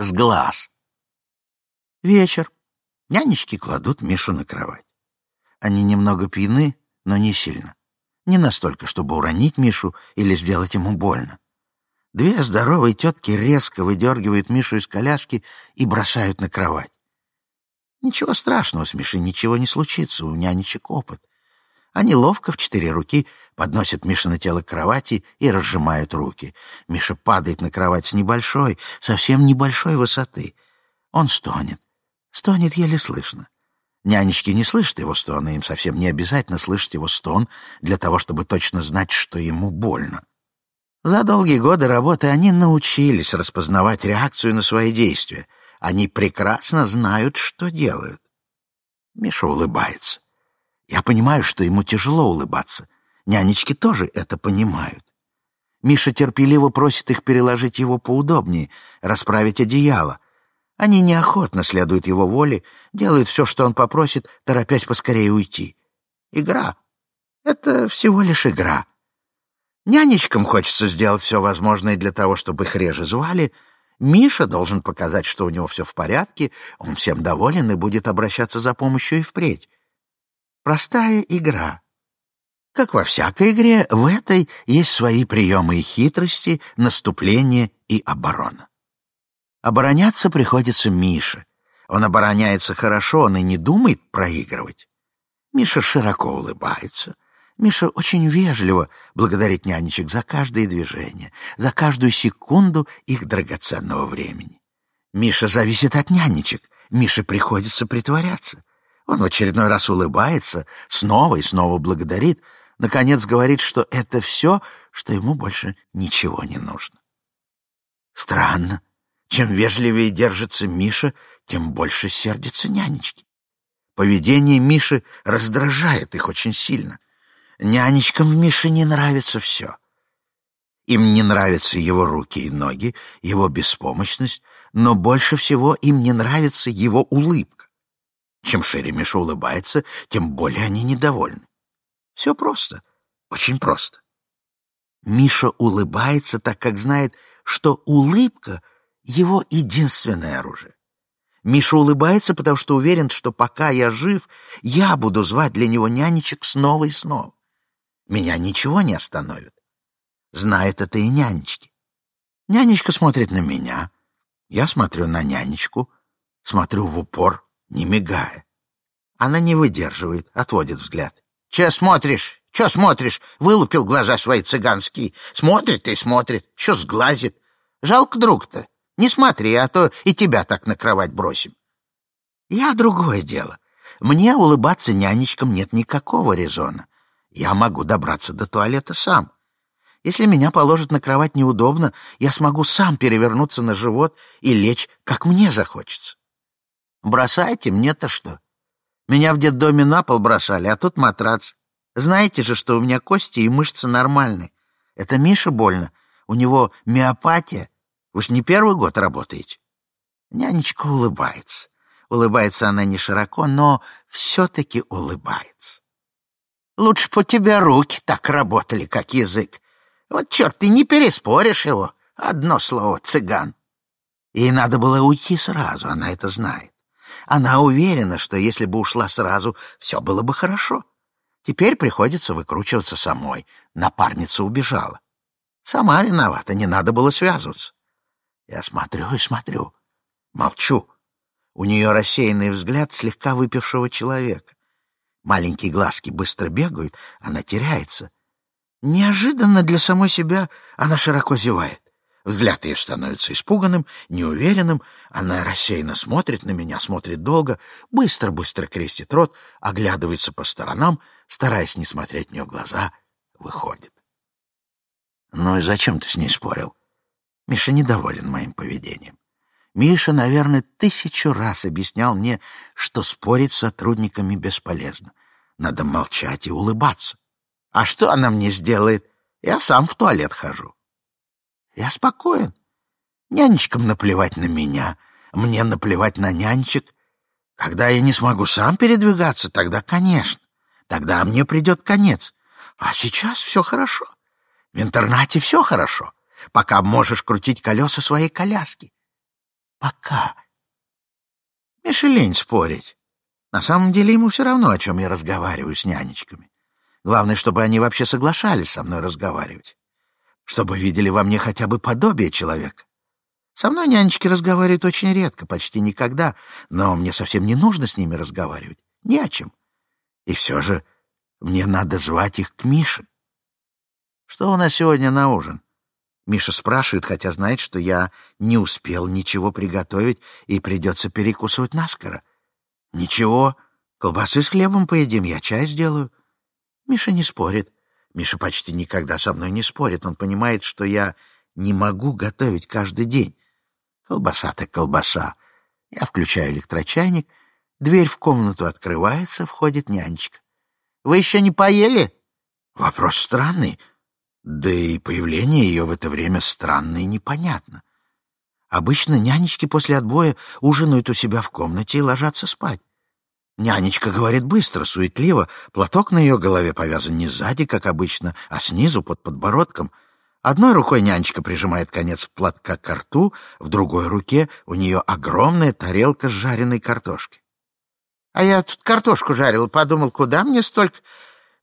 с глаз. Вечер. Нянечки кладут Мишу на кровать. Они немного пьяны, но не сильно. Не настолько, чтобы уронить Мишу или сделать ему больно. Две здоровые тетки резко выдергивают Мишу из коляски и бросают на кровать. Ничего страшного с Мишей, ничего не случится, у нянечек опыт. Они ловко в четыре руки подносят Миша на тело к кровати и разжимают руки. Миша падает на кровать с небольшой, совсем небольшой высоты. Он стонет. Стонет еле слышно. Нянечки не слышат его стона, им совсем не обязательно слышать его стон для того, чтобы точно знать, что ему больно. За долгие годы работы они научились распознавать реакцию на свои действия. Они прекрасно знают, что делают. Миша улыбается. Я понимаю, что ему тяжело улыбаться. Нянечки тоже это понимают. Миша терпеливо просит их переложить его поудобнее, расправить одеяло. Они неохотно следуют его воле, делают все, что он попросит, торопясь поскорее уйти. Игра. Это всего лишь игра. Нянечкам хочется сделать все возможное для того, чтобы их реже звали. Миша должен показать, что у него все в порядке, он всем доволен и будет обращаться за помощью и впредь. Простая игра. Как во всякой игре, в этой есть свои приемы и хитрости, наступление и оборона. Обороняться приходится Мише. Он обороняется хорошо, он и не думает проигрывать. Миша широко улыбается. Миша очень вежливо благодарит нянечек за каждое движение, за каждую секунду их драгоценного времени. Миша зависит от нянечек. Мише приходится притворяться. Он в очередной раз улыбается, снова и снова благодарит, наконец говорит, что это все, что ему больше ничего не нужно. Странно. Чем вежливее держится Миша, тем больше сердится нянечки. Поведение Миши раздражает их очень сильно — Нянечкам в Мише не нравится все. Им не нравятся его руки и ноги, его беспомощность, но больше всего им не нравится его улыбка. Чем шире Миша улыбается, тем более они недовольны. Все просто, очень просто. Миша улыбается, так как знает, что улыбка — его единственное оружие. Миша улыбается, потому что уверен, что пока я жив, я буду звать для него нянечек снова и снова. Меня ничего не остановит. Знает это и нянечки. Нянечка смотрит на меня. Я смотрю на нянечку. Смотрю в упор, не мигая. Она не выдерживает, отводит взгляд. «Че смотришь? Че смотришь?» Вылупил глаза свои цыганские. Смотрит и смотрит. Что сглазит? Жалко друг-то. Не смотри, а то и тебя так на кровать бросим. Я другое дело. Мне улыбаться нянечкам нет никакого резона. Я могу добраться до туалета сам. Если меня положат на кровать неудобно, я смогу сам перевернуться на живот и лечь, как мне захочется. Бросайте, мне-то что? Меня в детдоме на пол бросали, а тут матрац. Знаете же, что у меня кости и мышцы нормальные. Это Миша больно. У него миопатия. Вы ж не первый год работаете. Нянечка улыбается. Улыбается она не широко, но все-таки улыбается. Лучше по тебя руки так работали, как язык. Вот черт, ты не переспоришь его. Одно слово — цыган. Ей надо было уйти сразу, она это знает. Она уверена, что если бы ушла сразу, все было бы хорошо. Теперь приходится выкручиваться самой. Напарница убежала. Сама виновата, не надо было связываться. Я смотрю и смотрю. Молчу. У нее рассеянный взгляд слегка выпившего человека. Маленькие глазки быстро бегают, она теряется. Неожиданно для самой себя она широко зевает. Взгляд ее становится испуганным, неуверенным. Она рассеянно смотрит на меня, смотрит долго, быстро-быстро крестит рот, оглядывается по сторонам, стараясь не смотреть в нее глаза, выходит. «Ну и зачем ты с ней спорил?» Миша недоволен моим поведением. Миша, наверное, тысячу раз объяснял мне, что спорить с сотрудниками бесполезно. Надо молчать и улыбаться. А что она мне сделает? Я сам в туалет хожу. Я спокоен. Нянечкам наплевать на меня, мне наплевать на нянечек. Когда я не смогу сам передвигаться, тогда, конечно, тогда мне придет конец. А сейчас все хорошо. В интернате все хорошо, пока можешь крутить колеса своей коляски. Пока. Мише лень спорить. На самом деле ему все равно, о чем я разговариваю с нянечками. Главное, чтобы они вообще соглашались со мной разговаривать. Чтобы видели во мне хотя бы подобие человека. Со мной нянечки разговаривают очень редко, почти никогда, но мне совсем не нужно с ними разговаривать. Ни о чем. И все же мне надо звать их к Мише. Что у нас сегодня на ужин? Миша спрашивает, хотя знает, что я не успел ничего приготовить и придется перекусывать наскоро. Ничего, колбасы с хлебом поедим, я чай сделаю. Миша не спорит. Миша почти никогда со мной не спорит. Он понимает, что я не могу готовить каждый день. Колбаса так колбаса. Я включаю электрочайник, дверь в комнату открывается, входит нянечка. «Вы еще не поели?» Вопрос странный. Да и появление ее в это время странно и непонятно. Обычно нянечки после отбоя ужинают у себя в комнате и ложатся спать. Нянечка говорит быстро, суетливо, платок на ее голове повязан не сзади, как обычно, а снизу, под подбородком. Одной рукой нянечка прижимает конец платка к рту, в другой руке у нее огромная тарелка с жареной картошкой. А я тут картошку жарил, подумал, куда мне столько...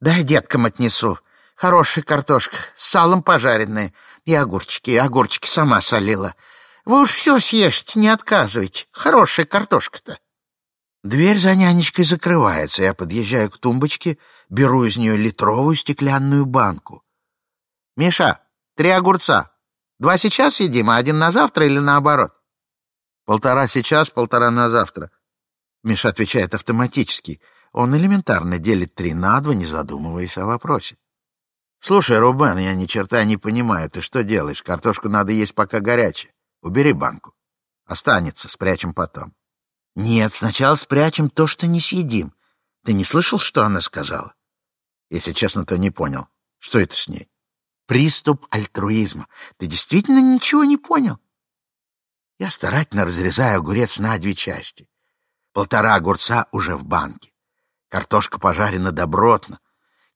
Дай деткам отнесу. Хорошая картошка, с салом пожаренная. И огурчики, и огурчики сама солила. Вы уж все съешьте, не отказывайте. Хорошая картошка-то. Дверь за нянечкой закрывается. Я подъезжаю к тумбочке, беру из нее литровую стеклянную банку. «Миша, три огурца. Два сейчас едим, а один на завтра или наоборот?» «Полтора сейчас, полтора на завтра». Миша отвечает автоматически. Он элементарно делит три на два, не задумываясь о вопросе. «Слушай, Рубен, я ни черта не понимаю. Ты что делаешь? Картошку надо есть пока горячая. Убери банку. Останется, спрячем потом». Нет, сначала спрячем то, что не съедим. Ты не слышал, что она сказала? Если честно, то не понял. Что это с ней? Приступ альтруизма. Ты действительно ничего не понял? Я старательно разрезаю огурец на две части. Полтора огурца уже в банке. Картошка пожарена добротно.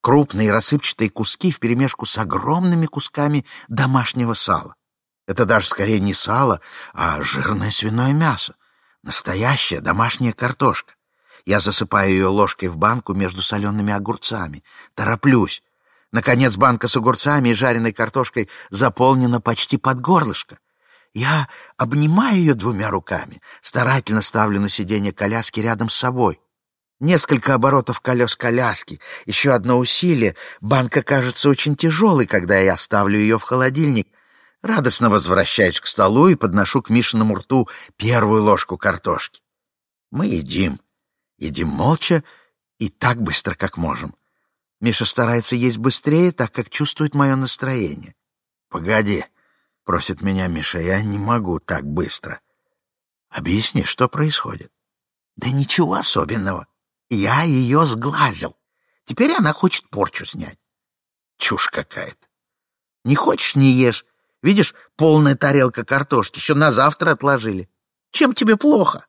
Крупные рассыпчатые куски вперемешку с огромными кусками домашнего сала. Это даже скорее не сало, а жирное свиное мясо. Настоящая домашняя картошка. Я засыпаю ее ложкой в банку между солеными огурцами. Тороплюсь. Наконец банка с огурцами и жареной картошкой заполнена почти под горлышко. Я обнимаю ее двумя руками, старательно ставлю на сиденье коляски рядом с собой. Несколько оборотов колес коляски, еще одно усилие. Банка кажется очень тяжелой, когда я ставлю ее в холодильник. Радостно возвращаюсь к столу и подношу к Мишиному рту первую ложку картошки. Мы едим. Едим молча и так быстро, как можем. Миша старается есть быстрее, так как чувствует мое настроение. «Погоди», — просит меня Миша, — «я не могу так быстро». «Объясни, что происходит?» «Да ничего особенного. Я ее сглазил. Теперь она хочет порчу снять». «Чушь какая-то. Не хочешь — не ешь. Видишь, полная тарелка картошки, еще на завтра отложили. Чем тебе плохо?»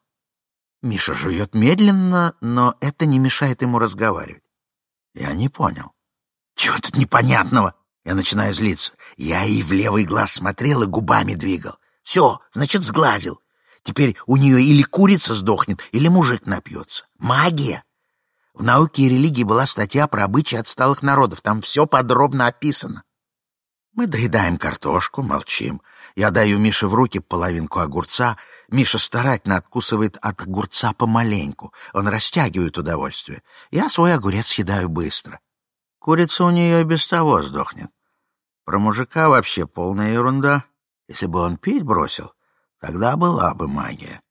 Миша жует медленно, но это не мешает ему разговаривать. Я не понял. Чего тут непонятного? Я начинаю злиться. Я и в левый глаз смотрел и губами двигал. Все, значит, сглазил. Теперь у нее или курица сдохнет, или мужик напьется. Магия! В науке и религии была статья про обычаи отсталых народов. Там все подробно описано. Мы доедаем картошку, молчим. Я даю Мише в руки половинку огурца. Миша старательно откусывает от огурца помаленьку. Он растягивает удовольствие. Я свой огурец съедаю быстро. Курица у нее и без того сдохнет. Про мужика вообще полная ерунда. Если бы он пить бросил, тогда была бы магия.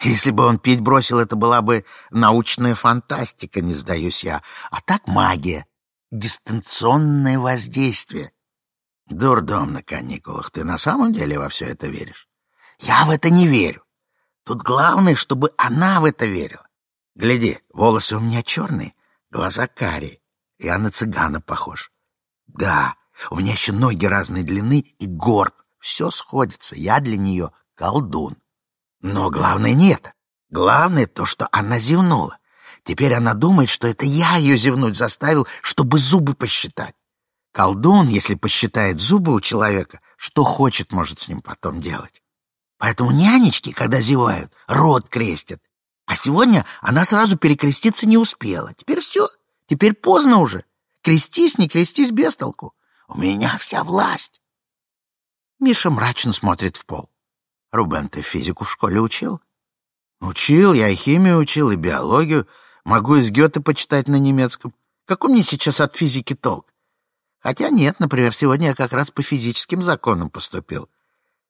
Если бы он пить бросил, это была бы научная фантастика, не сдаюсь я. А так магия, дистанционное воздействие. Дурдом на каникулах. Ты на самом деле во все это веришь? Я в это не верю. Тут главное, чтобы она в это верила. Гляди, волосы у меня черные, глаза карие. Я на цыгана похож. Да, у меня еще ноги разной длины и горб. Все сходится. Я для нее колдун. Но главное не это. Главное то, что она зевнула. Теперь она думает, что это я ее зевнуть заставил, чтобы зубы посчитать. Колдун, если посчитает зубы у человека, что хочет, может с ним потом делать. Поэтому нянечки, когда зевают, рот крестят. А сегодня она сразу перекреститься не успела. Теперь все, теперь поздно уже. Крестись, не крестись без толку. У меня вся власть. Миша мрачно смотрит в пол. Рубен, ты физику в школе учил? Учил, я и химию учил, и биологию. Могу из Гёте почитать на немецком. Какой мне сейчас от физики толк? Хотя нет, например, сегодня я как раз по физическим законам поступил.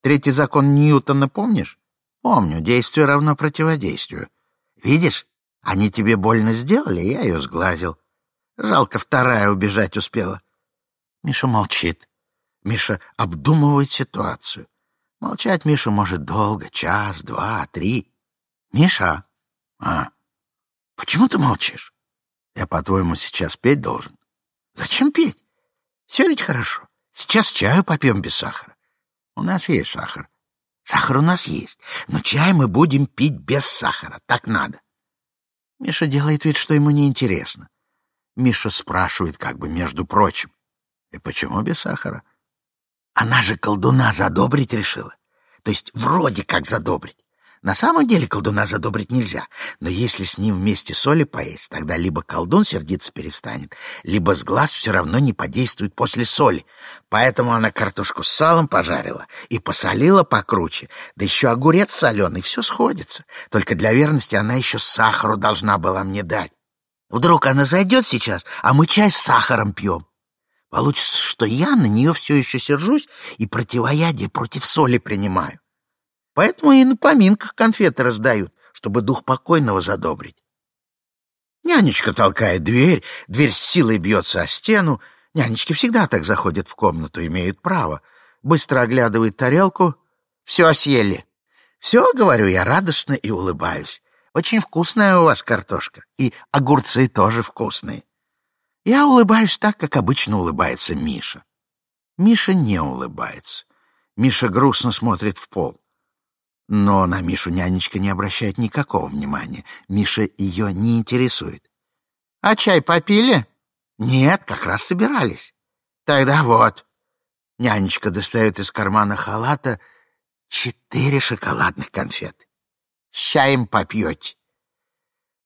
Третий закон Ньютона помнишь? Помню, действие равно противодействию. Видишь, они тебе больно сделали, я ее сглазил. Жалко, вторая убежать успела. Миша молчит. Миша обдумывает ситуацию. Молчать Миша может долго, час, два, три. Миша, а, почему ты молчишь? Я, по-твоему, сейчас петь должен? Зачем петь? Все ведь хорошо. Сейчас чаю попьем без сахара. У нас есть сахар. Сахар у нас есть, но чай мы будем пить без сахара. Так надо. Миша делает вид, что ему неинтересно. Миша спрашивает, как бы между прочим. И почему без сахара? Она же колдуна задобрить решила. То есть вроде как задобрить. На самом деле колдуна задобрить нельзя, но если с ним вместе соли поесть, тогда либо колдун сердиться перестанет, либо с глаз все равно не подействует после соли. Поэтому она картошку с салом пожарила и посолила покруче, да еще огурец соленый, все сходится. Только для верности она еще сахару должна была мне дать. Вдруг она зайдет сейчас, а мы чай с сахаром пьем. Получится, что я на нее все еще сержусь и противоядие против соли принимаю. Поэтому и на поминках конфеты раздают, чтобы дух покойного задобрить. Нянечка толкает дверь, дверь с силой бьется о стену. Нянечки всегда так заходят в комнату, имеют право. Быстро оглядывает тарелку. Все съели. Все, говорю я радостно и улыбаюсь. Очень вкусная у вас картошка. И огурцы тоже вкусные. Я улыбаюсь так, как обычно улыбается Миша. Миша не улыбается. Миша грустно смотрит в пол. Но на Мишу нянечка не обращает никакого внимания. Миша ее не интересует. «А чай попили?» «Нет, как раз собирались». «Тогда вот». Нянечка достает из кармана халата четыре шоколадных конфет. «С чаем попьете».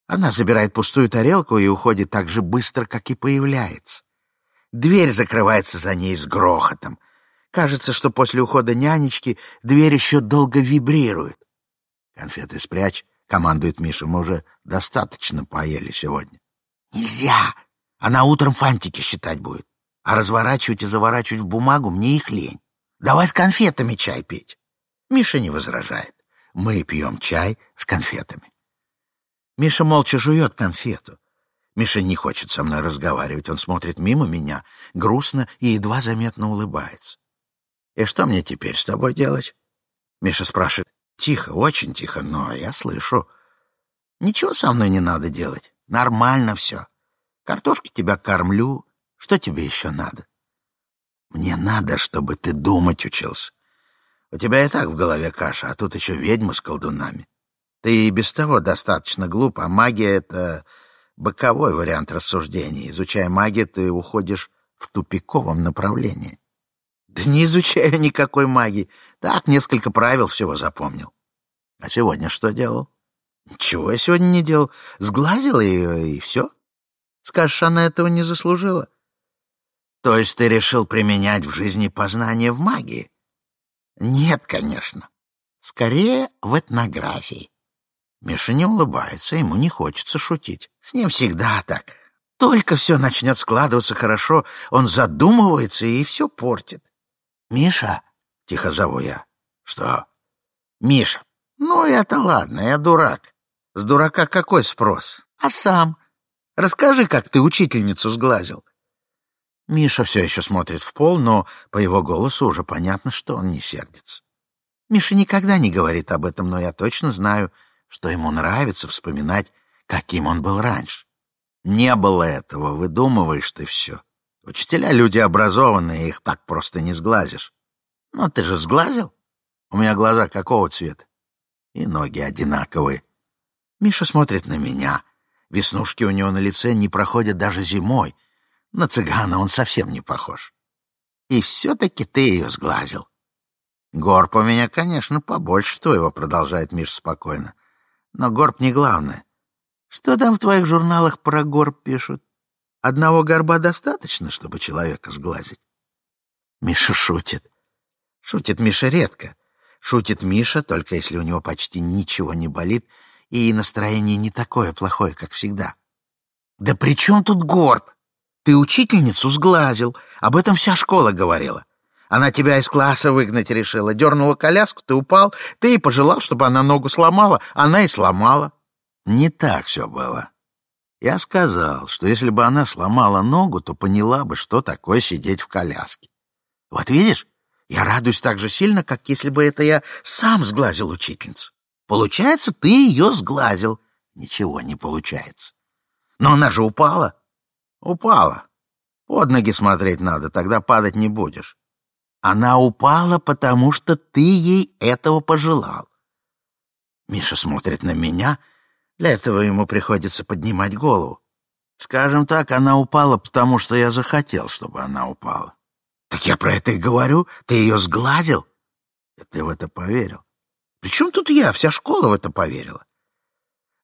Она забирает пустую тарелку и уходит так же быстро, как и появляется. Дверь закрывается за ней с грохотом. Кажется, что после ухода нянечки дверь еще долго вибрирует. «Конфеты спрячь», — командует Миша, — «мы уже достаточно поели сегодня». «Нельзя! Она утром фантики считать будет. А разворачивать и заворачивать в бумагу мне их лень. Давай с конфетами чай пить». Миша не возражает. Мы пьем чай с конфетами. Миша молча жует конфету. Миша не хочет со мной разговаривать. Он смотрит мимо меня, грустно и едва заметно улыбается. И что мне теперь с тобой делать? Миша спрашивает. Тихо, очень тихо, но я слышу. Ничего со мной не надо делать. Нормально все. Картошки тебя кормлю. Что тебе еще надо? Мне надо, чтобы ты думать учился. У тебя и так в голове каша, а тут еще ведьмы с колдунами. Ты и без того достаточно глуп, а магия — это боковой вариант рассуждений. Изучая магию, ты уходишь в тупиковом направлении. Да не изучаю никакой магии. Так, несколько правил всего запомнил. А сегодня что делал? Ничего я сегодня не делал. Сглазил ее, и все. Скажешь, она этого не заслужила? То есть ты решил применять в жизни познание в магии? Нет, конечно. Скорее, в этнографии. Миша не улыбается, ему не хочется шутить. С ним всегда так. Только все начнет складываться хорошо, он задумывается и все портит. «Миша?» — тихо зову я. «Что?» «Миша». «Ну, это ладно, я дурак. С дурака какой спрос? А сам? Расскажи, как ты учительницу сглазил». Миша все еще смотрит в пол, но по его голосу уже понятно, что он не сердится. Миша никогда не говорит об этом, но я точно знаю, что ему нравится вспоминать, каким он был раньше. Не было этого, выдумываешь ты все. Учителя люди образованные, их так просто не сглазишь. Ну, ты же сглазил? У меня глаза какого цвета? И ноги одинаковые. Миша смотрит на меня. Веснушки у него на лице не проходят даже зимой. На цыгана он совсем не похож. И все-таки ты ее сглазил. Горб у меня, конечно, побольше твоего, продолжает Миш спокойно. Но горб не главное. Что там в твоих журналах про горб пишут? Одного горба достаточно, чтобы человека сглазить? Миша шутит. Шутит Миша редко. Шутит Миша, только если у него почти ничего не болит, и настроение не такое плохое, как всегда. «Да при чем тут горб? Ты учительницу сглазил. Об этом вся школа говорила. Она тебя из класса выгнать решила. Дернула коляску, ты упал. Ты и пожелал, чтобы она ногу сломала. Она и сломала. Не так все было. Я сказал, что если бы она сломала ногу, то поняла бы, что такое сидеть в коляске. Вот видишь, я радуюсь так же сильно, как если бы это я сам сглазил учительницу. Получается, ты ее сглазил. Ничего не получается. Но она же упала. Упала. Под ноги смотреть надо, тогда падать не будешь. Она упала, потому что ты ей этого пожелал. Миша смотрит на меня. Для этого ему приходится поднимать голову. Скажем так, она упала, потому что я захотел, чтобы она упала. Так я про это и говорю. Ты ее сглазил. И ты в это поверил. Причем тут я? Вся школа в это поверила.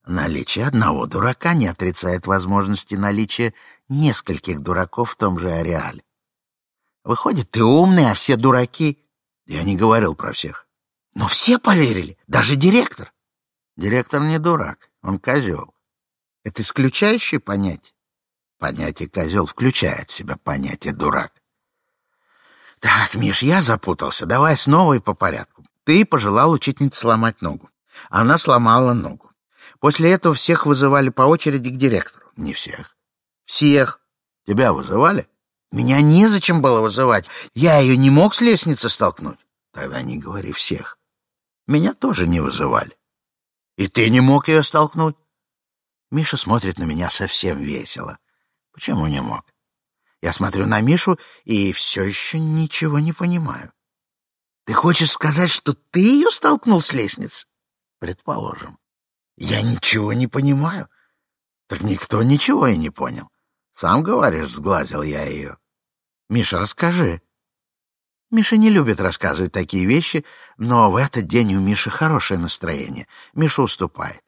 Наличие одного дурака не отрицает возможности наличия нескольких дураков в том же ареале. Выходит, ты умный, а все дураки. Я не говорил про всех. Но все поверили, даже директор. Директор не дурак, он козел. Это исключающее понятие. Понятие козел включает в себя понятие дурак. Так, Миш, я запутался. Давай снова и по порядку. Ты пожелал учительнице сломать ногу. Она сломала ногу. После этого всех вызывали по очереди к директору. Не всех. Всех. Тебя вызывали? Меня незачем было вызывать. Я ее не мог с лестницы столкнуть. Тогда не говори всех. Меня тоже не вызывали. И ты не мог ее столкнуть? Миша смотрит на меня совсем весело. Почему не мог? Я смотрю на Мишу и все еще ничего не понимаю. Ты хочешь сказать, что ты ее столкнул с лестницы? Предположим. Я ничего не понимаю. Так никто ничего и не понял. Сам говоришь, сглазил я ее. Миша, расскажи. Миша не любит рассказывать такие вещи, но в этот день у Миши хорошее настроение. Миша уступает.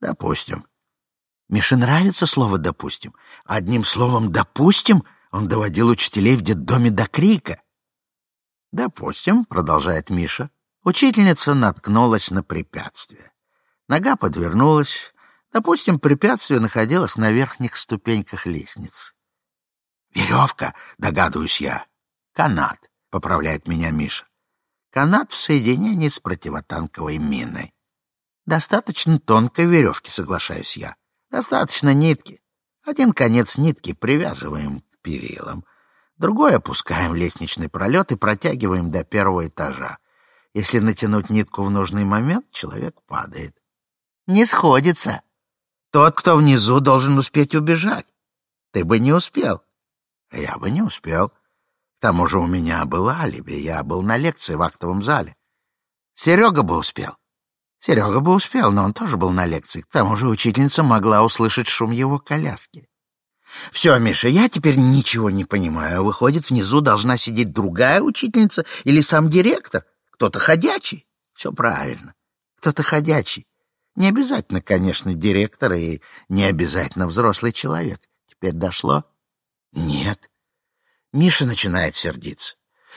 Допустим. Мише нравится слово «допустим». Одним словом «допустим» он доводил учителей в детдоме до крика. «Допустим», — продолжает Миша, — учительница наткнулась на препятствие. Нога подвернулась. Допустим, препятствие находилось на верхних ступеньках лестницы. «Веревка», — догадываюсь я. «Канат», — поправляет меня Миша. «Канат в соединении с противотанковой миной». «Достаточно тонкой веревки», — соглашаюсь я. «Достаточно нитки. Один конец нитки привязываем к перилам, другой опускаем в лестничный пролет и протягиваем до первого этажа. Если натянуть нитку в нужный момент, человек падает не сходится. Тот, кто внизу, должен успеть убежать. Ты бы не успел. Я бы не успел. К тому же у меня было алиби, я был на лекции в актовом зале. Серега бы успел. Серега бы успел, но он тоже был на лекции. К тому же учительница могла услышать шум его коляски. Все, Миша, я теперь ничего не понимаю. Выходит, внизу должна сидеть другая учительница или сам директор? Кто-то ходячий? Все правильно. Кто-то ходячий. Не обязательно, конечно, директор и не обязательно взрослый человек. Теперь дошло? Нет. Миша начинает сердиться.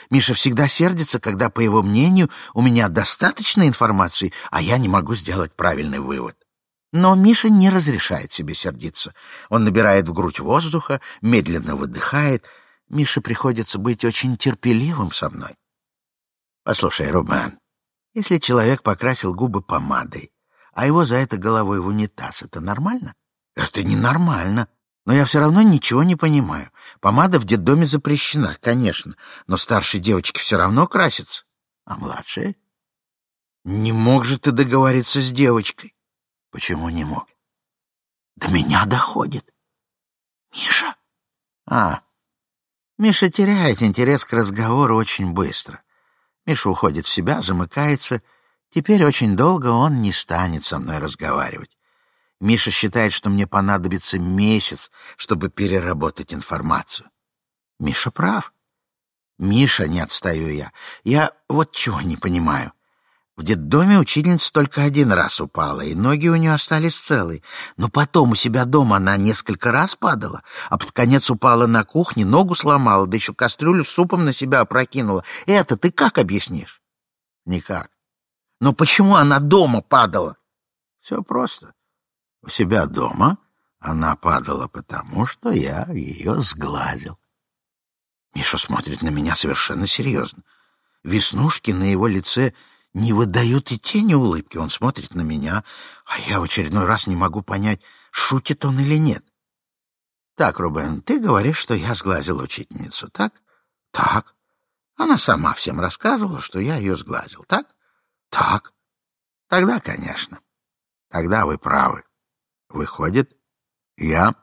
Миша всегда сердится, когда, по его мнению, у меня достаточно информации, а я не могу сделать правильный вывод. Но Миша не разрешает себе сердиться. Он набирает в грудь воздуха, медленно выдыхает. Мише приходится быть очень терпеливым со мной. Послушай, Рубан, если человек покрасил губы помадой, а его за это головой в унитаз. Это нормально? Это ненормально. Но я все равно ничего не понимаю. Помада в детдоме запрещена, конечно, но старшие девочки все равно красятся. А младшие? Не мог же ты договориться с девочкой? Почему не мог? До меня доходит. Миша? А, Миша теряет интерес к разговору очень быстро. Миша уходит в себя, замыкается Теперь очень долго он не станет со мной разговаривать. Миша считает, что мне понадобится месяц, чтобы переработать информацию. Миша прав. Миша, не отстаю я. Я вот чего не понимаю. В детдоме учительница только один раз упала, и ноги у нее остались целы. Но потом у себя дома она несколько раз падала, а под конец упала на кухне, ногу сломала, да еще кастрюлю с супом на себя опрокинула. Это ты как объяснишь? Никак. Но почему она дома падала? Все просто. У себя дома она падала потому, что я ее сгладил. Миша смотрит на меня совершенно серьезно. Веснушки на его лице не выдают и тени улыбки. Он смотрит на меня, а я в очередной раз не могу понять, шутит он или нет. Так, Рубен, ты говоришь, что я сглазил учительницу, так? Так. Она сама всем рассказывала, что я ее сглазил, так? Так. Тогда, конечно. Тогда вы правы. Выходит, я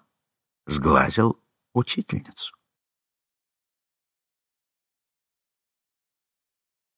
сглазил учительницу.